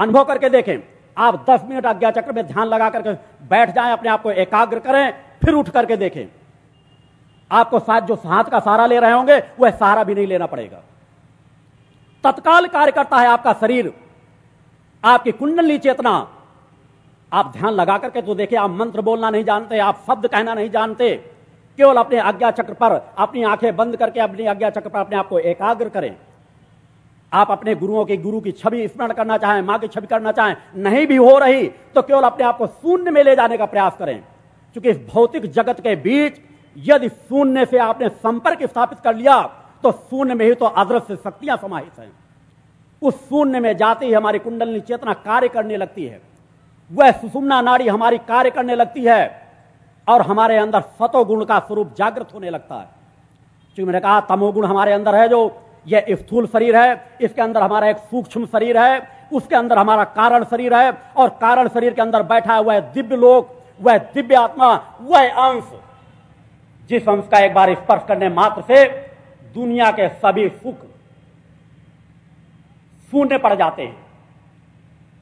अनुभव करके देखें। आप 10 मिनट अज्ञा चक्र में ध्यान लगा करके बैठ जाएँ, अपने आप को एकाग्र करें, फिर उठ करके देखें। आपको साथ जो हाथ का सहारा ले रहे होंगे, वह सहारा भी नहीं लेना पड़ेगा। तत्काल कार्य करता है आपका शरीर। आपकी कुंडली चेतना। आप ध्यान लगा करके तो देखिए, आप मंत्र बोलना नहीं जानते, आप शब्द कहना नहीं जानते। केवल अपने आज्ञा चक्र पर अपनी आँखें बंद करके अपनी आज्ञा चक्र पर अपने आप को एकाग्र करें। आप अपने गुरुओं की गुरु की छवि स्मरण करना चाहें, माँ की छवि करना चाहें, नहीं भी हो रही तो केवल अपने आप को शून्य में ले जाने का प्रयास करें। क्योंकि इस भौतिक जगत के बीच, यदि शून्य से आपने संपर्क स्थापित कर लिया तो शून्य में ही तो अदृश्य शक्तियाँ समाहित हैं। उस शून्य में जाते ही हमारी कुंडलनी चेतना कार्य करने लगती है। वह सुषुम्ना नाड़ी हमारी कार्य करने लगती है, और हमारे अंदर सतोगुण का स्वरूप जागृत होने लगता है। क्योंकि मैंने कहा, तमोगुण हमारे अंदर है जो यह स्थूल शरीर है, इसके अंदर हमारा एक सूक्ष्म शरीर है, उसके अंदर हमारा कारण शरीर है, और कारण शरीर के अंदर बैठा है वह दिव्य लोक, वह दिव्य आत्मा, वह अंश। जिस अंश का एक बार स्पर्श करने मात्र से दुनिया के सभी सुख शून्य पड़ जाते हैं।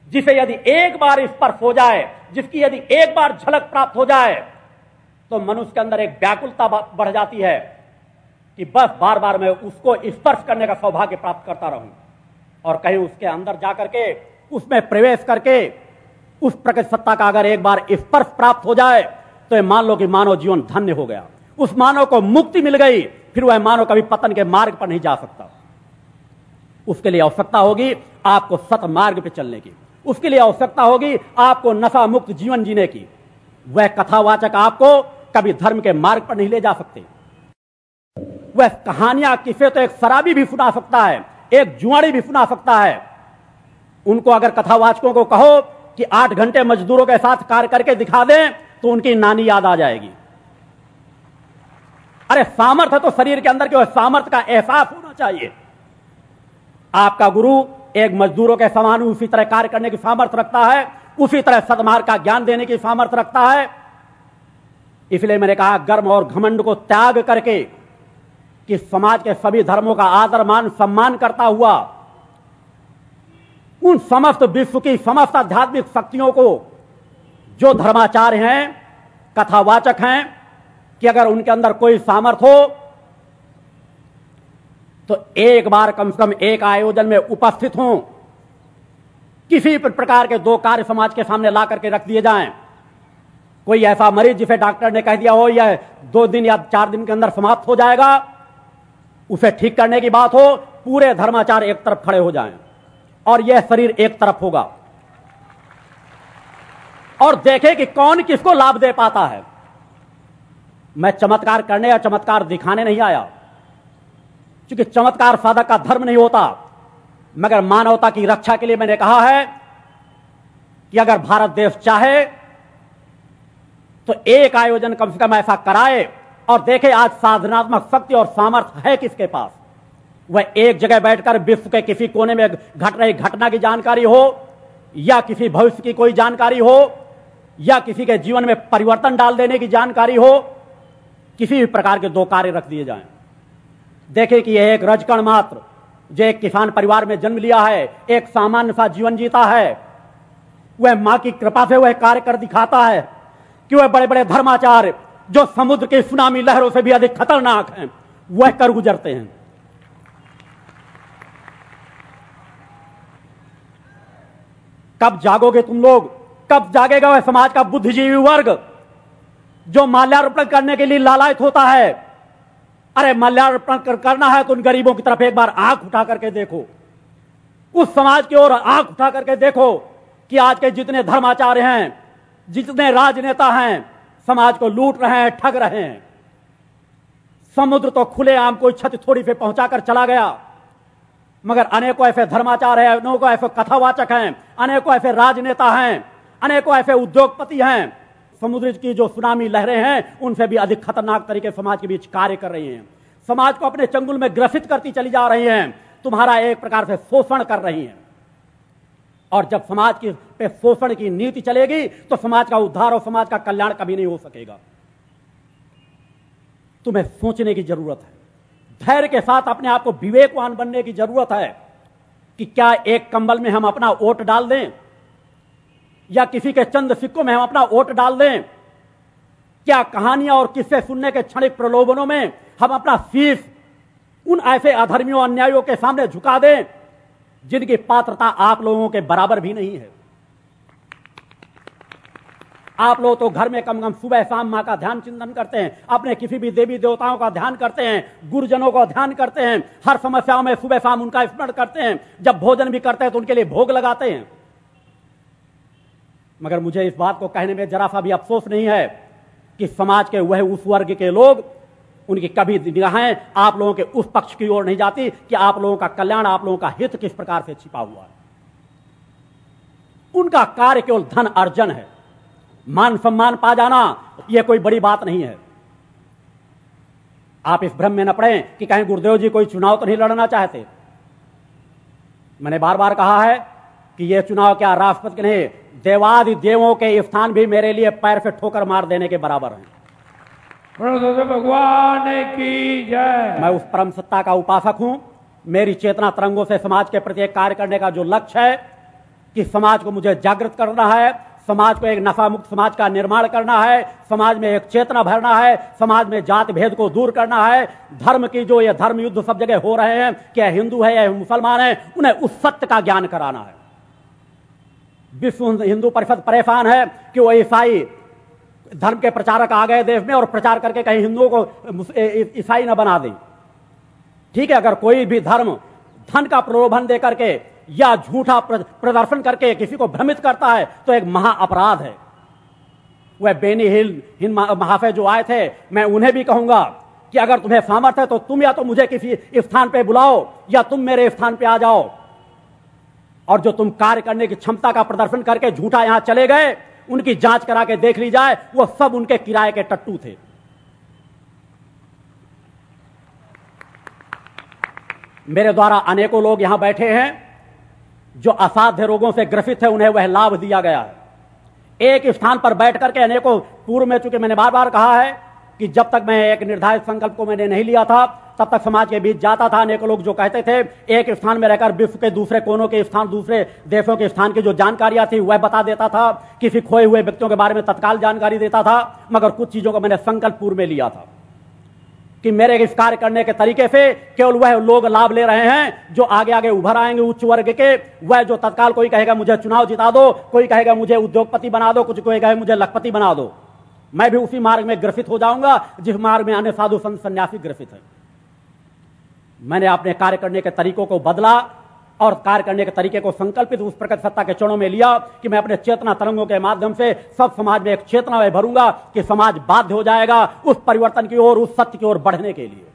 जिसे यदि एक बार स्पर्श हो जाए, जिसकी यदि एक बार झलक प्राप्त हो जाए तो मनुष्य के अंदर एक व्याकुलता बढ़ जाती है। कि बस बार बार मैं उसको स्पर्श करने का सौभाग्य प्राप्त करता रहूँ। और कहीं उसके अंदर जाकर के, उसमें प्रवेश करके, उस प्रकृति सत्ता का अगर एक बार स्पर्श प्राप्त हो जाए तो ये मान लो कि मानव जीवन धन्य हो गया। उस मानव को मुक्ति मिल गई, फिर वह मानव कभी पतन के मार्ग पर नहीं जा सकता। उसके लिए आवश्यकता होगी आपको सत मार्ग पर चलने की। उसके लिए आवश्यकता होगी आपको नशा मुक्त जीवन जीने की। वह कथावाचक आपको कभी धर्म के मार्ग पर नहीं ले जा सकते। वह कहानियाँ किसे तो एक शराबी भी सुना सकता है, एक जुआड़ी भी सुना सकता है। उनको अगर कथावाचकों को कहो कि आठ घंटे मजदूरों के साथ कार्य करके दिखा दें तो उनकी नानी याद आ जाएगी। अरे सामर्थ्य तो शरीर के अंदर के सामर्थ्य का एहसास होना चाहिए। आपका गुरु एक मजदूरों के समान उसी तरह कार्य करने की सामर्थ्य रखता है, उसी तरह सदमार्ग का ज्ञान देने की सामर्थ्य रखता है। इसलिए मैंने कहा, गर्म और घमंड को त्याग करके कि समाज के सभी धर्मों का आदर, मान, सम्मान करता हुआ, उन समस्त विश्व की समस्त आध्यात्मिक शक्तियों को, जो धर्माचार्य हैं, कथावाचक हैं, कि अगर उनके अंदर कोई सामर्थ्य हो तो एक बार कम से कम एक आयोजन में उपस्थित हों। किसी प्रकार के दो कार्य समाज के सामने ला करके रख दिए जाएँ। कोई ऐसा मरीज़ जिसे डॉक्टर ने कह दिया हो, यह दो दिन या चार दिन के अंदर समाप्त हो जाएगा। उसे ठीक करने की बात हो, पूरे धर्माचार एक तरफ़ खड़े हो जाएँ। और यह शरीर एक तरफ़ होगा। और देखें कि कौन किसको लाभ दे पाता है। मैं चमत्कार करने या चमत्कार दिखाने नहीं आया। क्योंकि चमत्कार साधक का धर्म नहीं होता। मगर मानवता की रक्षा के लिए मैंने कहा है कि अगर भारत देश चाहे तो एक आयोजन कम से कम ऐसा कराए और देखे आज साधनात्मक शक्ति और सामर्थ्य है किसके पास? वह एक जगह बैठकर विश्व के किसी कोने में घट रही घटना की जानकारी हो, या किसी भविष्य की कोई जानकारी हो, या किसी के जीवन में परिवर्तन डाल देने की जानकारी हो, किसी भी प्रकार के दो कार्य रख दिए जाएँ। देखे कि यह एक रजकण मात्र, जो एक किसान परिवार में जन्म लिया है, एक सामान्य सा जीवन जीता है। वह माँ की कृपा से वह कार्य कर दिखाता है कि वह बड़े बड़े धर्माचार्य जो समुद्र के सुनामी लहरों से भी अधिक खतरनाक हैं वह कर गुजरते हैं। कब जागोगे तुम लोग? कब जागेगा वह समाज का बुद्धिजीवी वर्ग जो माल्यार्पण करने के लिए लालायत होता है? अरे माल्यार्पण कर, करना है तो उन गरीबों की तरफ़ एक बार आँख उठा करके देखो। उस समाज की ओर आँख उठा करके देखो कि आज के जितने धर्माचार्य हैं जितने राजनेता हैं समाज को लूट रहे हैं, ठग रहे हैं। समुद्र तो खुले आम कोई छत थोड़ी पे पहुंचाकर चला गया। मगर अनेकों ऐसे धर्माचार है, अनेकों ऐसे कथावाचक हैं, अनेकों ऐसे राजनेता हैं, अनेकों ऐसे उद्योगपति हैं। समुद्र की जो सुनामी लहरें हैं, उनसे भी अधिक खतरनाक तरीके समाज के बीच कार्य कर रही हैं। समाज को अपने चंगुल में ग्रसित करती चली जा रही हैं। तुम्हारा एक प्रकार से शोषण कर रही हैं। और जब समाज की पे शोषण की नीति चलेगी तो समाज का उद्धार और समाज का कल्याण कभी नहीं हो सकेगा। तुम्हें सोचने की ज़रूरत है। धैर्य के साथ अपने आप को विवेकवान बनने की ज़रूरत है कि क्या एक कंबल में हम अपना वोट डाल दें, या किसी के चंद सिक्कों में हम अपना वोट डाल दें। क्या कहानियाँ और किस्से सुनने के क्षणिक प्रलोभनों में हम अपना शीश उन ऐसे अधर्मियों अन्यायों के सामने झुका दें जिनकी पात्रता आप लोगों के बराबर भी नहीं है। आप लोग तो घर में कम कम सुबह शाम माँ का ध्यान चिंतन करते हैं, अपने किसी भी देवी देवताओं का ध्यान करते हैं, गुरुजनों का ध्यान करते हैं, हर समस्याओं में सुबह शाम उनका स्मरण करते हैं, जब भोजन भी करते हैं तो उनके लिए भोग लगाते हैं। मगर मुझे इस बात को कहने में जरा सा भी अफसोस नहीं है कि समाज के वह उस वर्ग के लोग उनकी कभी निगाहें आप लोगों के उस पक्ष की ओर नहीं जाती कि आप लोगों का कल्याण, आप लोगों का हित किस प्रकार से छिपा हुआ है। उनका कार्य केवल धन अर्जन है। मान सम्मान पा जाना यह कोई बड़ी बात नहीं है। आप इस भ्रम में न पड़े कि कहीं गुरुदेव जी कोई चुनाव तो नहीं लड़ना चाहते। मैंने बार बार कहा है कि यह चुनाव क्या राष्ट्रपति के नहीं, देवादि देवों के स्थान भी मेरे लिए पैर से ठोकर मार देने के बराबर हैं। भगवान की जय। मैं उस परम सत्ता का उपासक हूँ। मेरी चेतना तरंगों से समाज के प्रति एक कार्य करने का जो लक्ष्य है कि समाज को मुझे जागृत करना है, समाज को एक नशा मुक्त समाज का निर्माण करना है, समाज में एक चेतना भरना है, समाज में जात भेद को दूर करना है। धर्म की जो ये धर्म युद्ध सब जगह हो रहे हैं, क्या हिंदू है या मुसलमान है, उन्हें उस सत्य का ज्ञान कराना है। विश्व हिंदू परिषद परेशान है कि वो ईसाई धर्म के प्रचारक आ गए देश में और प्रचार करके कहीं हिंदुओं को ईसाई न बना दें। ठीक है, अगर कोई भी धर्म धन का प्रलोभन दे करके या झूठा प्रदर्शन करके किसी को भ्रमित करता है तो एक महा अपराध है। वह बेनी हिल हिंद महाफे जो आए थे, मैं उन्हें भी कहूँगा कि अगर तुम्हें सामर्थ्य है तो तुम या तो मुझे किसी स्थान पे बुलाओ, या तुम मेरे स्थान पे आ जाओ। और जो तुम कार्य करने की क्षमता का प्रदर्शन करके झूठा यहाँ चले गए उनकी जाँच करा के देख ली जाए, वो सब उनके किराए के टट्टू थे। मेरे द्वारा अनेकों लोग यहाँ बैठे हैं, जो असाध्य रोगों से ग्रसित है, उन्हें वह लाभ दिया गया है। एक स्थान पर बैठ करके अनेकों पूर्व में चूँकि मैंने बार बार कहा है कि जब तक मैं एक निर्धारित संकल्प को मैंने नहीं लिया था, तब तक समाज के बीच जाता था, अनेक लोग जो कहते थे, एक स्थान में रहकर विश्व के दूसरे कोनों के स्थान, दूसरे देशों के स्थान की जो जानकारियाँ थी, वह बता देता था, किसी खोए हुए व्यक्तियों के बारे में तत्काल जानकारी देता था, मगर कुछ चीज़ों को मैंने संकल्प पूर्व में लिया था। कि मेरे इस कार्य करने के तरीके से केवल वह लोग लाभ ले रहे हैं, जो आगे आगे उभर आएँगे उच्च वर्ग के, वह जो तत्काल कोई कहेगा मुझे चुनाव जिता दो, कोई कहेगा मुझे उद्योगपति बना दो, कुछ कोई कहे मुझे लखपति बना दो। मैं भी उसी मार्ग में ग्रसित हो जाऊँगा, जिस मार्ग में अन्य साधु संत सन्यासी ग्रसित है। मैंने अपने कार्य करने के तरीकों को बदला और कार्य करने के तरीके को संकल्पित उस प्रकट सत्ता के चरणों में लिया कि मैं अपने चेतना तरंगों के माध्यम से सब समाज में एक चेतना में भरूँगा कि समाज बाध्य हो जाएगा उस परिवर्तन की ओर, उस सत्य की ओर बढ़ने के लिए।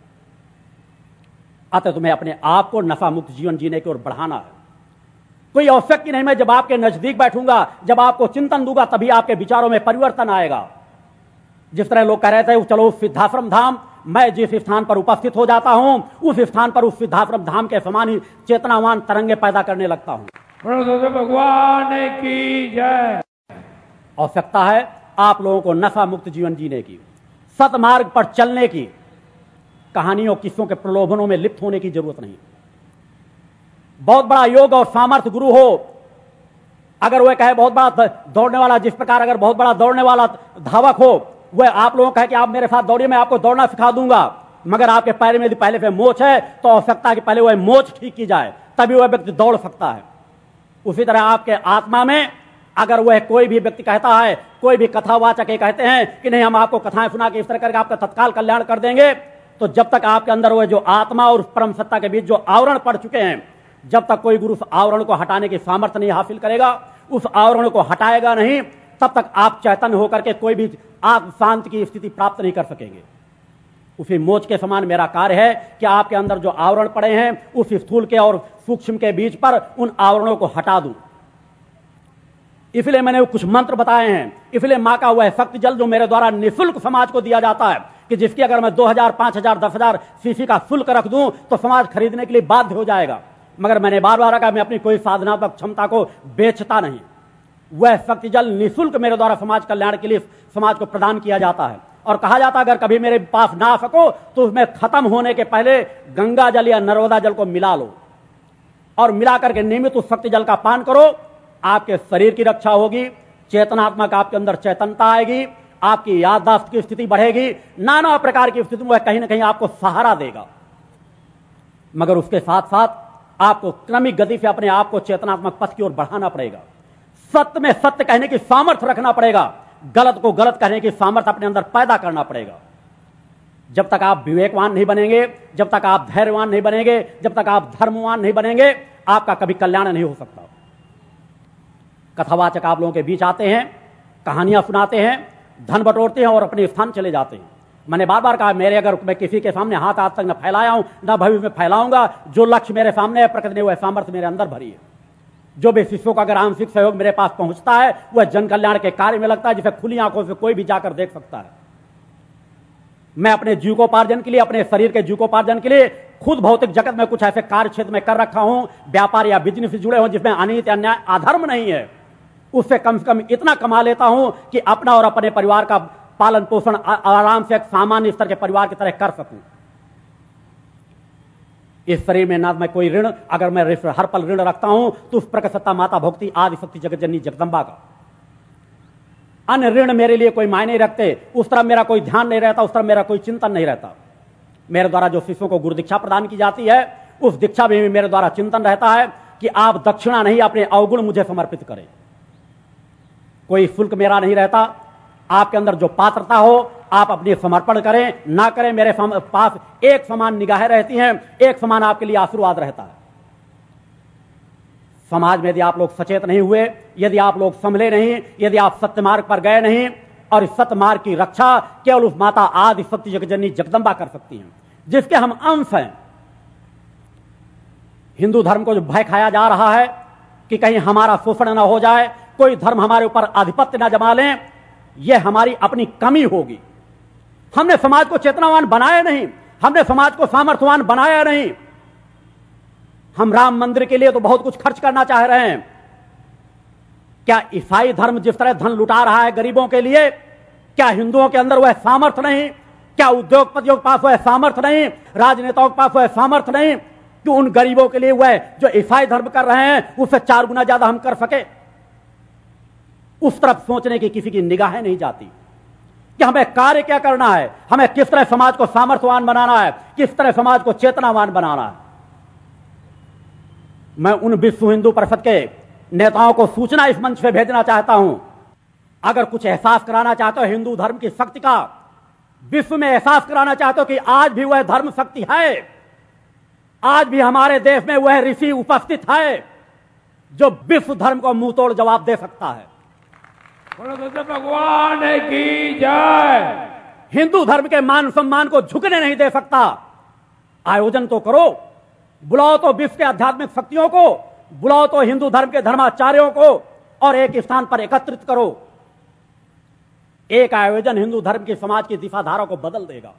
अतः तुम्हें अपने आप को नशा मुक्त जीवन जीने की ओर बढ़ाना है। कोई आवश्यक नहीं, मैं जब आपके नज़दीक बैठूँगा, जब आपको चिंतन दूँगा, तभी आपके विचारों में परिवर्तन आएगा। जिस तरह लोग कह रहे थे चलो सिद्धाश्रम धाम मैं जिस स्थान पर उपस्थित हो जाता हूँ उस स्थान पर उस सिद्धाश्रम धाम के समान ही चेतनावान तरंगे पैदा करने लगता हूँ। भगवान की जय। आवश्यकता है आप लोगों को नशा मुक्त जीवन जीने की सतमार्ग पर चलने की कहानियों किस्सों के प्रलोभनों में लिप्त होने की ज़रूरत नहीं। बहुत बड़ा योग और सामर्थ्य गुरु हो अगर वह कहे बहुत बड़ा दौड़ने वाला जिस प्रकार अगर बहुत बड़ा दौड़ने वाला धावक हो वह आप लोगों का है कि आप मेरे साथ दौड़िए, मैं आपको दौड़ना सिखा दूँगा। मगर आपके पैर में यदि पहले से मोच है तो आवश्यकता है कि पहले वह मोच ठीक की जाए, तभी वह व्यक्ति दौड़ सकता है। उसी तरह आपके आत्मा में अगर वह कोई भी व्यक्ति कहता है, कोई भी कथावाचक ये कहते हैं कि नहीं, हम आपको कथाएँ सुना के इस तरह करके आपका तत्काल कल्याण कर देंगे तो जब तक आपके अंदर वह जो आत्मा और परम सत्ता के बीच जो आवरण पड़ चुके हैं, जब तक कोई गुरु उस आवरण को हटाने की सामर्थ्य नहीं हासिल करेगा, उस आवरण को हटाएगा नहीं तब तक आप चैतन्य होकर के कोई भी आप शांत की स्थिति प्राप्त नहीं कर सकेंगे। उसी मोच के समान मेरा कार्य है कि आपके अंदर जो आवरण पड़े हैं उस स्थूल के और सूक्ष्म के बीच पर उन आवरणों को हटा दूँ। इसलिए मैंने कुछ मंत्र बताए हैं। इसलिए माँ का वह शक्ति जल जो मेरे द्वारा निःशुल्क समाज को दिया जाता है कि जिसकी अगर मैं 2000, 5000, 10000 सीसी का शुल्क रख दूँ तो समाज खरीदने के लिए बाध्य हो जाएगा। मगर मैंने बार बार कहा मैं अपनी कोई साधनात्मक क्षमता को बेचता नहीं। वह शक्ति जल निःशुल्क मेरे द्वारा समाज कल्याण के लिए समाज को प्रदान किया जाता है। और कहा जाता है, अगर कभी मेरे पास ना आ सको तो उसमें खत्म होने के पहले गंगा जल या नर्मदा जल को मिला लो। और मिलाकर के नियमित उस शक्ति जल का पान करो। आपके शरीर की रक्षा होगी चेतनात्मक आपके अंदर चेतनता आएगी, आपकी याददाश्त की स्थिति बढ़ेगी, नाना प्रकार की स्थिति में कहीं ना कहीं आपको सहारा देगा। मगर उसके साथ साथ आपको क्रमिक गति से अपने आप को चेतनात्मक पथ की ओर बढ़ाना पड़ेगा। सत्य में सत्य कहने की सामर्थ्य रखना पड़ेगा। गलत को गलत कहने की सामर्थ्य अपने अंदर पैदा करना पड़ेगा। जब तक आप विवेकवान नहीं बनेंगे, जब तक आप धैर्यवान नहीं बनेंगे, जब तक आप धर्मवान नहीं बनेंगे, आपका कभी कल्याण नहीं हो सकता। कथावाचक आप लोगों के बीच आते हैं, कहानियाँ सुनाते हैं, धन बटोरते हैं और अपने स्थान चले जाते हैं। मैंने बार बार कहा, मेरे अगर मैं किसी के सामने हाथ आज तक न फैलाया हूँ, न भविष्य में फैलाऊँगा, जो लक्ष्य मेरे सामने है, प्रकृति ने वह सामर्थ्य मेरे अंदर भरी है। जो भी शिष्यों का अगर आंशिक सहयोग मेरे पास पहुँचता है, वह जन कल्याण के कार्य में लगता है, जिसे खुली आँखों से कोई भी जाकर देख सकता है। मैं अपने जीवकोपार्जन के लिए, अपने शरीर के जीवकोपार्जन के लिए खुद भौतिक जगत में कुछ ऐसे कार्य क्षेत्र में कर रखा हूँ, व्यापार या बिज़नेस से जुड़े हूँ, जिसमें अनित, अन्याय, अधर्म नहीं है। उससे कम से कम इतना कमा लेता हूँ कि अपना और अपने परिवार का पालन पोषण आराम से एक सामान्य स्तर के परिवार की तरह कर सकूँ। इस शरीर में ना मैं कोई ऋण, अगर मैं हर पल ऋण रखता हूँ तो उस प्रकट सत्ता माता भक्ति आदि शक्ति जगत जननी जगदम्बा का। अन्य ऋण मेरे लिए कोई मायने रखते, उस तरह मेरा कोई ध्यान नहीं रहता, उस तरह मेरा कोई चिंतन नहीं रहता। मेरे द्वारा जो शिष्यों को गुरु दीक्षा प्रदान की जाती है, उस दीक्षा में भी मेरे द्वारा चिंतन रहता है कि आप दक्षिणा नहीं, अपने अवगुण मुझे समर्पित करें। कोई शुल्क मेरा नहीं रहता, आपके अंदर जो पात्रता हो आप अपने समर्पण करें, ना करें, मेरे पास एक समान निगाहें रहती हैं, एक समान आपके लिए आशीर्वाद रहता है। समाज में यदि आप लोग सचेत नहीं हुए, यदि आप लोग संभले नहीं, यदि आप सत्य मार्ग पर गए नहीं, और इस सत्य मार्ग की रक्षा केवल उस माता आदि शक्ति जगजननी जगदम्बा कर सकती हैं, जिसके हम अंश हैं। हिंदू धर्म को जो भय खाया जा रहा है कि कहीं हमारा शोषण ना हो जाए, कोई धर्म हमारे ऊपर आधिपत्य ना जमा लें, यह हमारी अपनी कमी होगी। हमने समाज को चेतनावान बनाया नहीं, हमने समाज को सामर्थ्यवान बनाया नहीं। हम राम मंदिर के लिए तो बहुत कुछ खर्च करना चाह रहे हैं। क्या ईसाई धर्म जिस तरह धन लुटा रहा है गरीबों के लिए, क्या हिंदुओं के अंदर वह सामर्थ्य नहीं, क्या उद्योगपतियों के पास वह सामर्थ्य नहीं, राजनेताओं के पास वह सामर्थ्य नहीं, कि उन गरीबों के लिए वह जो ईसाई धर्म कर रहे हैं, उससे चार गुना ज़्यादा हम कर सके? उस तरफ़ सोचने की किसी की निगाहें नहीं जाती। कि हमें कार्य क्या करना है? हमें किस तरह समाज को सामर्थ्यवान बनाना है? किस तरह समाज को चेतनावान बनाना है? मैं उन विश्व हिंदू परिषद के नेताओं को सूचना इस मंच पे भेजना चाहता हूँ। अगर कुछ एहसास कराना चाहते हो हिंदू धर्म की शक्ति का, विश्व में एहसास कराना चाहते हो कि आज भी वह धर्म शक्ति है। आज भी हमारे देश में वह ऋषि उपस्थित है, जो विश्व धर्म को मुँह तोड़ जवाब दे सकता है। भगवान की जय हिंदू धर्म के मान सम्मान को झुकने नहीं दे सकता। आयोजन तो करो, बुलाओ तो विश्व के आध्यात्मिक शक्तियों को, बुलाओ तो हिंदू धर्म के धर्माचार्यों को और एक स्थान पर एकत्रित करो। एक आयोजन हिंदू धर्म की समाज की दिशाधारा को बदल देगा।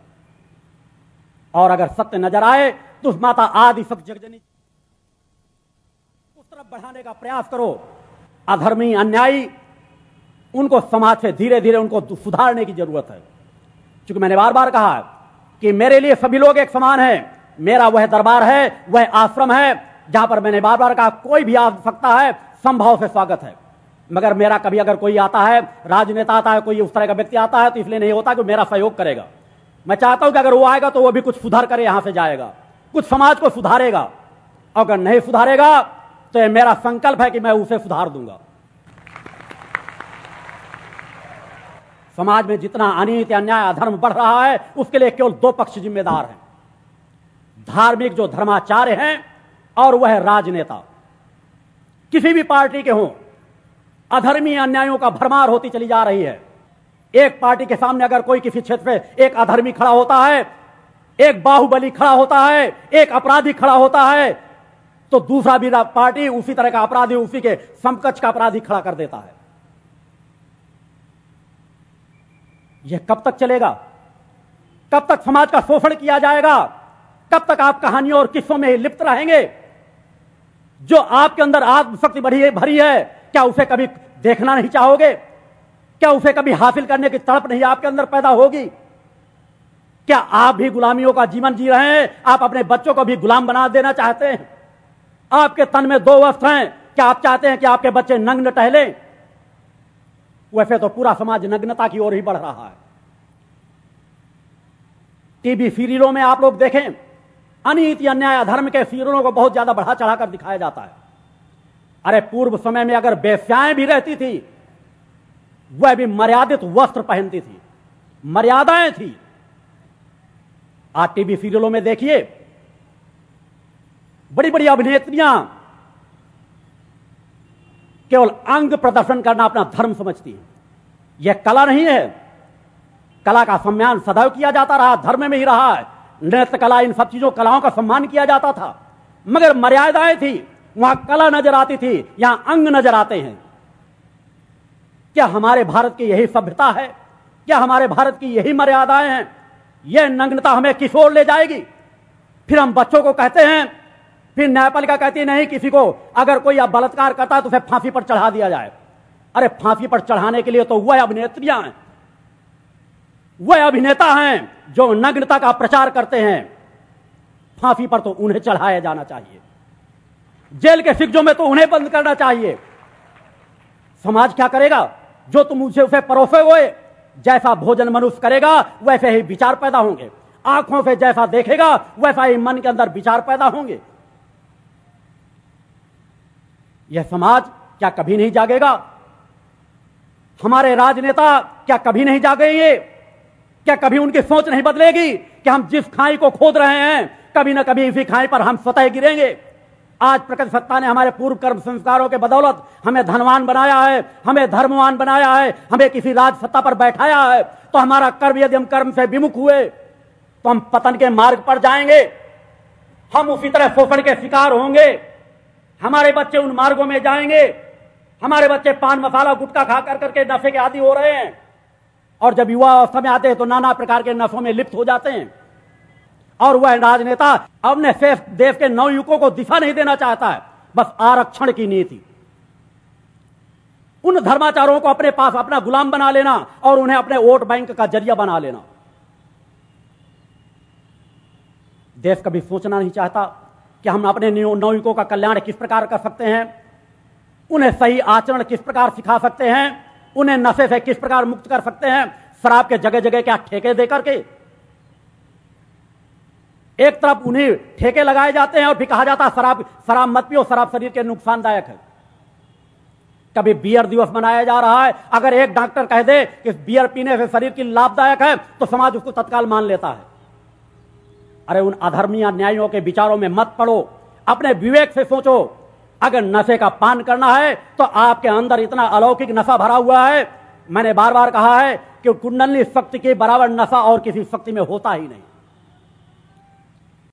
और अगर सत्य नज़र आए तो माता आदि सत्य जगजनी उस तरफ़ बढ़ाने का प्रयास करो। अधर्मी, अन्यायी उनको समाज से धीरे धीरे उनको सुधारने की ज़रूरत है। क्योंकि मैंने बार बार कहा कि मेरे लिए सभी लोग एक समान है। मेरा वह दरबार है, वह आश्रम है, जहाँ पर मैंने बार बार कहा, कोई भी आ सकता है, संभव से स्वागत है। मगर मेरा कभी अगर कोई आता है, राजनेता आता है, कोई उस तरह का व्यक्ति आता है तो इसलिए नहीं होता कि मेरा सहयोग करेगा। मैं चाहता हूँ कि अगर वो आएगा तो वो भी कुछ सुधार करे, यहाँ से जाएगा। कुछ समाज को सुधारेगा। अगर नहीं सुधारेगा तो मेरा संकल्प है कि मैं उसे सुधार दूँगा। समाज में जितना अनित, अन्याय, अधर्म बढ़ रहा है, उसके लिए केवल दो पक्ष जिम्मेदार हैं। धार्मिक जो धर्माचार्य हैं और वह राजनेता। किसी भी पार्टी के हों अधर्मी अन्यायों का भरमार होती चली जा रही है। एक पार्टी के सामने अगर कोई किसी क्षेत्र में एक अधर्मी खड़ा होता है, एक बाहुबली खड़ा होता है, एक अपराधी खड़ा होता है तो दूसरा भी पार्टी उसी तरह का अपराधी, उसी के समकक्ष का अपराधी खड़ा कर देता है। यह कब तक चलेगा? कब तक समाज का शोषण किया जाएगा? कब तक आप कहानियों और किस्सों में लिप्त रहेंगे? जो आपके अंदर आत्मशक्ति बढ़ी है, भरी है, क्या उसे कभी देखना नहीं चाहोगे? क्या उसे कभी हासिल करने की तड़प नहीं आपके अंदर पैदा होगी? क्या आप भी गुलामियों का जीवन जी रहे हैं? आप अपने बच्चों को भी गुलाम बना देना चाहते हैं? आपके तन में दो वस्त्र हैं। क्या आप चाहते हैं कि आपके बच्चे नग्न टहले? वैसे तो पूरा समाज नग्नता की ओर ही बढ़ रहा है। टीवी सीरियलों में आप लोग देखें, अनित अन्याय धर्म के सीरियलों को बहुत ज़्यादा बढ़ा चढ़ाकर दिखाया जाता है। अरे पूर्व समय में अगर बेस्याएँ भी रहती थी, वह भी मर्यादित वस्त्र पहनती थी, मर्यादाएँ थी। आज टीवी सीरियलों में देखिए बड़ी बड़ी अभिनेत्रियाँ केवल अंग प्रदर्शन करना अपना धर्म समझती है। यह कला नहीं है। कला का सम्मान सदैव किया जाता रहा, धर्म में ही रहा। है नृत्य कला, इन सब चीज़ों, कलाओं का सम्मान किया जाता था। मगर मर्यादाएँ थी, वहाँ कला नज़र आती थी, यहाँ अंग नज़र आते हैं। क्या हमारे भारत की यही सभ्यता है? क्या हमारे भारत की यही मर्यादाएँ हैं? यह नग्नता हमें किशोर ले जाएगी। फिर हम बच्चों को कहते हैं फिर न्यायपालिका कहती है, नहीं, किसी को अगर कोई अब बलात्कार करता है तो उसे फांसी पर चढ़ा दिया जाए। अरे, फांसी पर चढ़ाने के लिए तो वह अभिनेत्रियाँ हैं। वह अभिनेता हैं जो नग्नता का प्रचार करते हैं। फांसी पर तो उन्हें चढ़ाया जाना चाहिए। जेल के सिक्जों में तो उन्हें बंद करना चाहिए। समाज क्या करेगा? जो तुम उसे उसे परोसे हुए, जैसा भोजन मनुष्य करेगा, वैसे ही विचार पैदा होंगे। आँखों से जैसा देखेगा, वैसा ही मन के अंदर विचार पैदा होंगे। यह समाज क्या कभी नहीं जागेगा? हमारे राजनेता क्या कभी नहीं जागेंगे? क्या कभी उनकी सोच नहीं बदलेगी कि हम जिस खाई को खोद रहे हैं, कभी ना कभी इसी खाई पर हम स्वतः गिरेंगे? आज प्रकृति सत्ता ने हमारे पूर्व कर्म संस्कारों के बदौलत हमें धनवान बनाया है, हमें धर्मवान बनाया है, हमें किसी राज सत्ता पर बैठाया है। तो हमारा कर्म यदि हम कर्म से विमुख हुए तो हम पतन के मार्ग पर जाएँगे। हम उसी तरह शोषण के शिकार होंगे। हमारे बच्चे उन मार्गों में जाएँगे। हमारे बच्चे पान मसाला गुटखा खा कर करके नशे के आदि हो रहे हैं। और जब युवा अवस्था में आते हैं तो नाना प्रकार के नशों में लिप्त हो जाते हैं। और वह राजनेता अपने देश के नवयुवकों को दिशा नहीं देना चाहता है, बस आरक्षण की नीति। उन धर्माचारों को अपने पास अपना गुलाम बना लेना और उन्हें अपने वोट बैंक का ज़रिया बना लेना। देश कभी सोचना नहीं चाहता। कि हम अपने नवयुवकों का कल्याण किस प्रकार कर सकते हैं? उन्हें सही आचरण किस प्रकार सिखा सकते हैं? उन्हें नशे से किस प्रकार मुक्त कर सकते हैं? शराब के जगह जगह क्या ठेके देकर के एक तरफ़ उन्हें ठेके लगाए जाते हैं और भी कहा जाता है, शराब शराब मत पियो, शराब शरीर के नुकसानदायक है। कभी बियर दिवस मनाया जा रहा है। अगर एक डॉक्टर कह दे कि बियर पीने से शरीर की लाभदायक है तो समाज उसको तत्काल मान लेता है। अरे उन अधर्मीय न्यायों के विचारों में मत पड़ो। अपने विवेक से सोचो। अगर नशे का पान करना है तो आपके अंदर इतना अलौकिक नशा भरा हुआ है। मैंने बार बार कहा है कि कुंडली शक्ति के बराबर नशा और किसी शक्ति में होता ही नहीं।